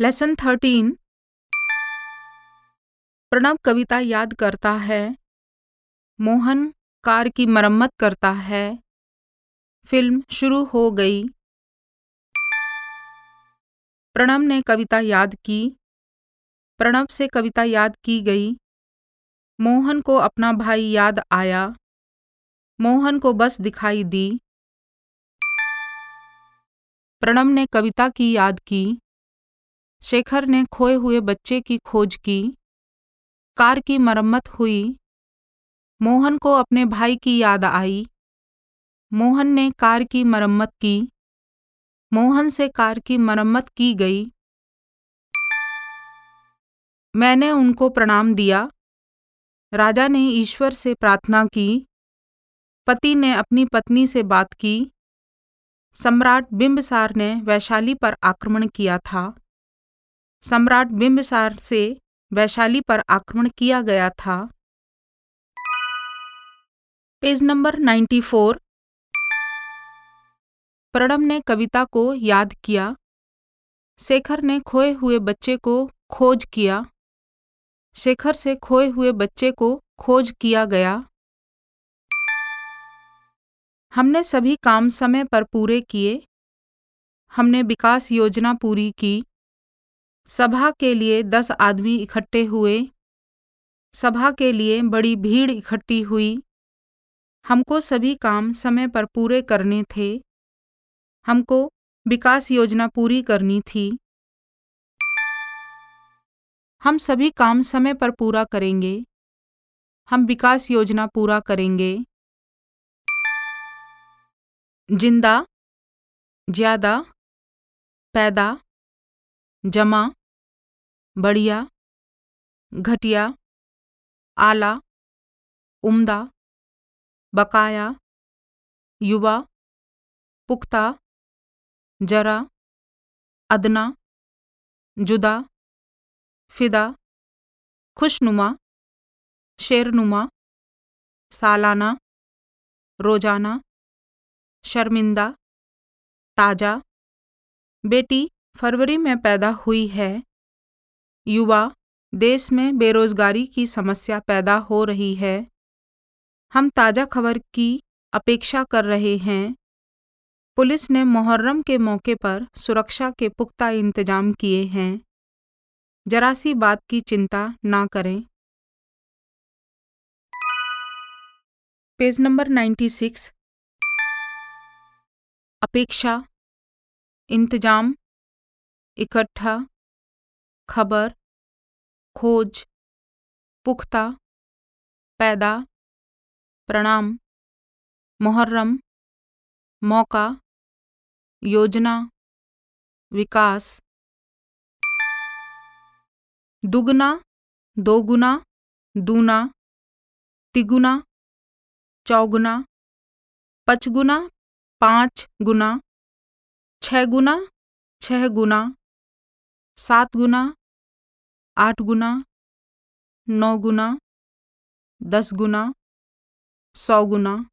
Lesson thirteen Pranav कविता याद करता है। मोहन कार की मरम्मत करता है। फ़िल्म शुरू हो गई। प्रणव ने कविता याद की। प्रणव से कविता याद की गई। मोहन को अपना भाई याद आया। मोहन को बस दिखाई दी। प्रणव ने कविता की याद की। शेखर ने खोए हुए बच्चे की खोज की। कार की मरम्मत हुई। मोहन को अपने भाई की याद आई। मोहन ने कार की मरम्मत की। मोहन से कार की मरम्मत की गई। मैंने उनको प्रणाम दिया। राजा ने ईश्वर से प्रार्थना की। पति ने अपनी पत्नी से बात की। सम्राट बिंबसार ने वैशाली पर आक्रमण किया था। सम्राट बिंबसार से वैशाली पर आक्रमण किया गया था। पेज नंबर 94 प्रणब ने कविता को याद किया। शेखर ने खोए हुए बच्चे को खोज किया। शेखर से खोए हुए बच्चे को खोज किया गया। हमने सभी काम समय पर पूरे किए। हमने विकास योजना पूरी की। सभा के लिए दस आदमी इकट्ठे हुए। सभा के लिए बड़ी भीड़ इकट्ठी हुई। हमको सभी काम समय पर पूरे करने थे। हमको विकास योजना पूरी करनी थी। हम सभी काम समय पर पूरा करेंगे। हम विकास योजना पूरा करेंगे। ज़िंदा, ज़्यादा, पैदा, जमा, बढ़िया, घटिया, आला, उम्दा, बकाया, युवा, पुख्ता, जरा, अदना, जुदा, फिदा, खुशनुमा, शेरनुमा, सालाना, रोज़ाना शर्मिंदा, ताज़ा, बेटी, फरवरी में पैदा हुई है। युवा, देश में बेरोजगारी की समस्या पैदा हो रही है। हम ताज़ा खबर की अपेक्षा कर रहे हैं। पुलिस ने मुहर्रम के मौके पर सुरक्षा के पुख्ता इंतज़ाम किए हैं। जरा सी बात की चिंता ना करें। पेज नंबर 96 अपेक्षा, इंतज़ाम, इकट्ठा, खबर, खोज, पुख्ता, पैदा, प्रणाम, मुहर्रम, मौका, योजना, विकास। दुगना, दोगुना, दूना, तिगुना, चौगुना, पचगुना पाँच गुना, छः गुना छः गुना, सात गुना, आठ गुना, नौ गुना, दस गुना, सौ गुना।